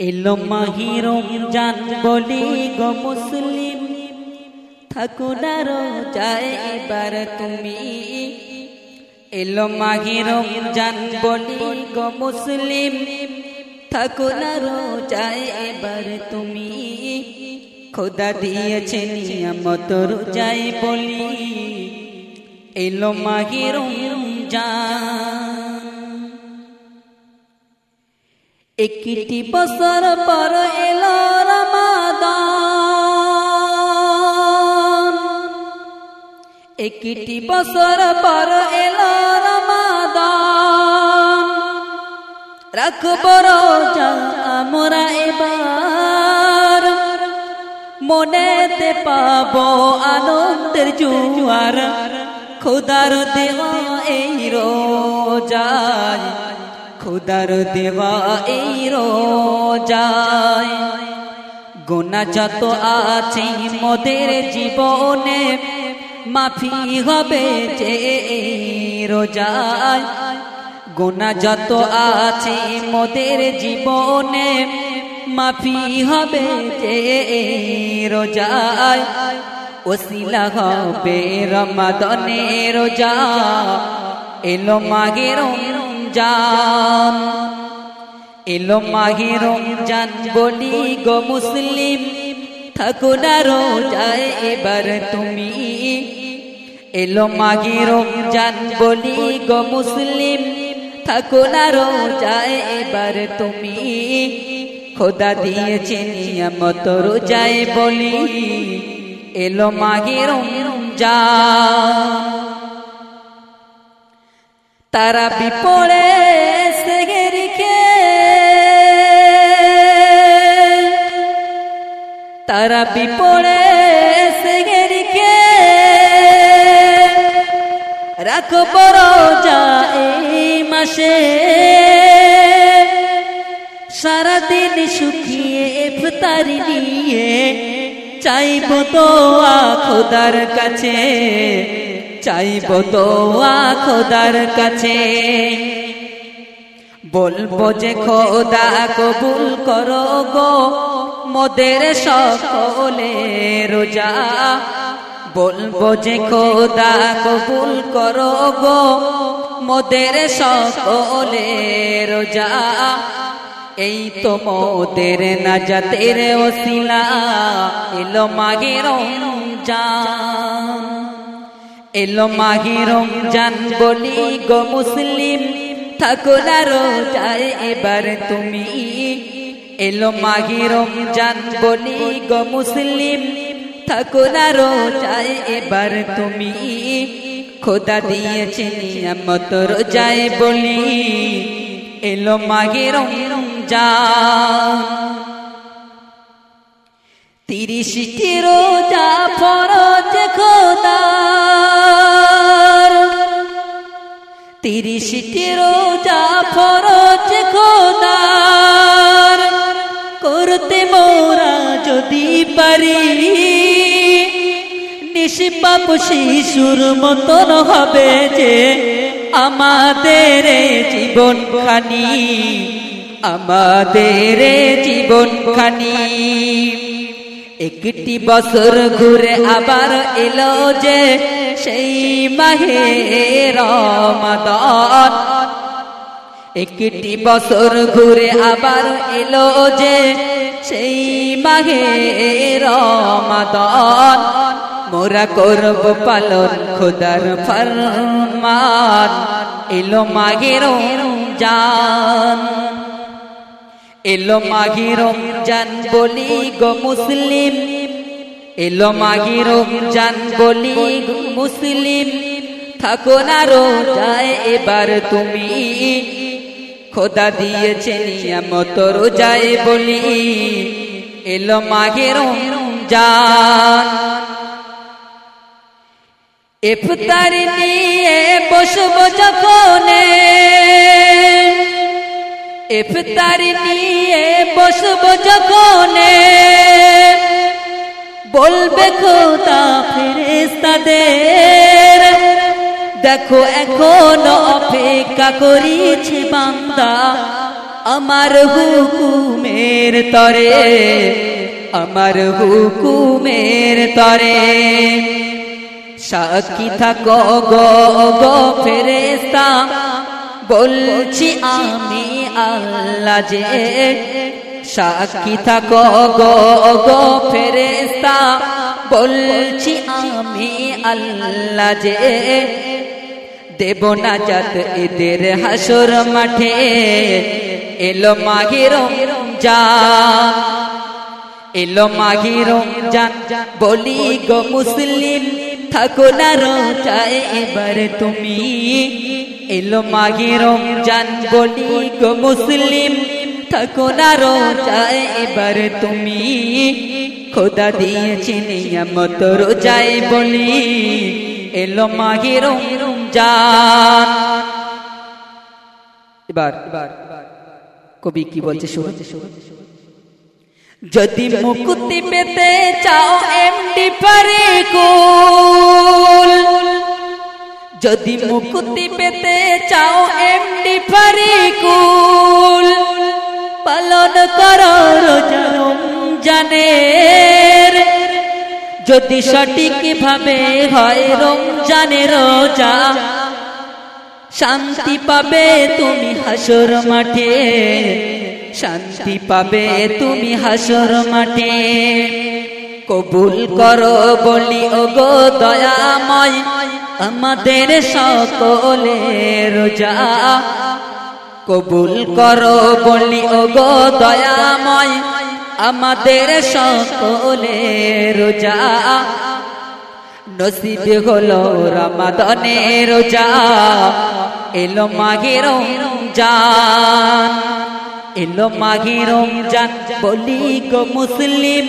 এলো মাহিরম জান বলি গো মুসলিম ঠাকুরার যায় এবার তুমি। এলো মাহিরম জান বলি গো মুসলিম ঠাকুরার যায় এবার তুমি। খোদা দিয়েছে নিয়ামত যাই বলি, এলো মাহিরম জান একটি বছর পর এলো রমাদান। একটি বছর পর এলো রমাদান। রাখব রোজা আমরা এবার। মনেতে পাবো আনন্দের জুয়ার। খোদার দেওয়া এই রোজায়। খুদার দেওয়া এই রোজায়। গোনা যত আছে মোদের জীবনে, মাফি হবে যে রোজায়। গোনা যত আছে মোদের জীবনে, মাফি হবে যে রোজায়। ওসিলা হবে রমাদনে রোজা। এলো মাগের রমজান। এলো মাহে রমজান, বলি গো মুসলিম ঠাকুরা রোজায়, এবার তুমি। এলো মাগে রমজান, বলি গো মুসলিম ঠাকুরা রোজায়, এবার তুমি। খোদা দিয়েছে নিয়ামত রোজায়, বলি। এলো মাগে রমজান। তারা বিপড়ে সেগেরিকে তারা বিপড়ে সেগেরিকে রাখব রোজা এই মাসে। সারাদিন শুকিয়ে ইফতারি নিয়ে চাইব তো খোদার কাছে। চাইব তো খোদার কাছে। বলব যে খোদা কবুল করো গো মোদের সকলে রোজা। বলব যে খোদা কবুল করো গো মোদের সকলে রোজা। এই তো মোদের না নাজাতের ওসিলা, এলো মাগের রমজান। এলো মাহি রমজান বলি গো মুসলিম ঠাকুরা যায় এবার তুমি। এলো মাহি রমজান বলি গো মুসলিম ঠাকুরা যায় এবার তুমি। খোদা দিয়েছে নিয়ামত রোজায় বলি, এলো মাহি রমজান তিরিশটি রোজা ফরজ খোদার তিরিশটি রোজা ফরজ খোদার। করতে মোরা যদি পারি, নিষ্পাপ শিশুর মতন হবে যে আমাদের জীবন খানি, আমাদের জীবন খানি। একটি বছর ঘুরে আবার এলো যে সেই মাহে রমাদান। একটি বছর ঘুরে আবার এলো যে সেই মাহে রমাদান। মোরা করব পালন খোদার ফরমান। এলো মাহে রমজান। এলো মাঘি রমজান বলি গো মুসলিম। এলো মাঘি রমজান বলি, মুসলিম, থাকো না রোজায়, এবার তুমি খোদা দিয়েছে নিয়ামত রোজায় বলি। এলো মাঘে রমজান ইফতার নিয়ে বসবো যখন, ইফতারি নিয়ে বসবো যখন বলবে খোদা ফেরেস্তাদের দেখো এখন অপেক্ষা করিছে বান্দা, আমার হুকুমে হুকুমের তরে, আমার হুকুমের তরে। সাক্ষী থাকো গো ফেরেস্তা বলছি আমি আল্লাহ যে সাক্ষী থাকো গো গো ফেরেস্তা বলছি আমি আল্লাহ যে দেব না যাত এদের হাসর মাঠে। এলো মাঘের যা এলো মাঘের জান বলি গো মুসলিম, থাকো না রোজায় এবার তুমি। এলো মাঘের জান বলি গো মুসলিম থাকো না রোজায়, এবার তুমি খোদা দিয়েছি নিয়মত রোজায় বলি, এলো মাঘের জান এবার কবি কি বলছে যদি মুকুতি পেতে চাও এমডি পারে যদি মুকুতি পেতে চাও এমডি পারে পালন করো যদি সঠিক ভাবে হয় রমজানের রোজা, শান্তি পাবে তুমি হাসর মাঠে। শান্তি পাবে তুমি হাসর মাঠে। কবুল করো বলি ও গো দয়াময়, আমাদের সকলে রোজা। কবুল করো বলি ও গো দয়াময়, আমাদের সকলে রোজা। নসিব হলো রমাদনে রোজা, এলো মাঘের জান এলো মাঘের জান বলি গো মুসলিম,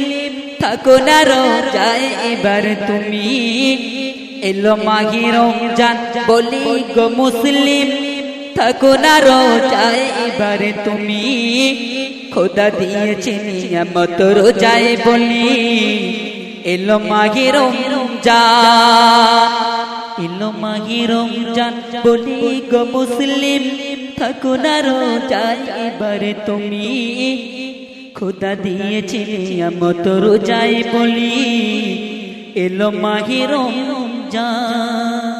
থাকো না রোজায় এবার তুমি। এলো মাঘের জান বলি গো মুসলিম থাকো না রোজায় এবার তুমি খোদা দিয়েছে নিয়ামত রোজায় বলি। এলো মাঘের জান এলো মাঘের জান বলি গো মুসলিম, থাকো না রোজায় এবারে তুমি খোদা দিয়েছে নিয়ামত রোজায় বলি। এলো মাঘের জান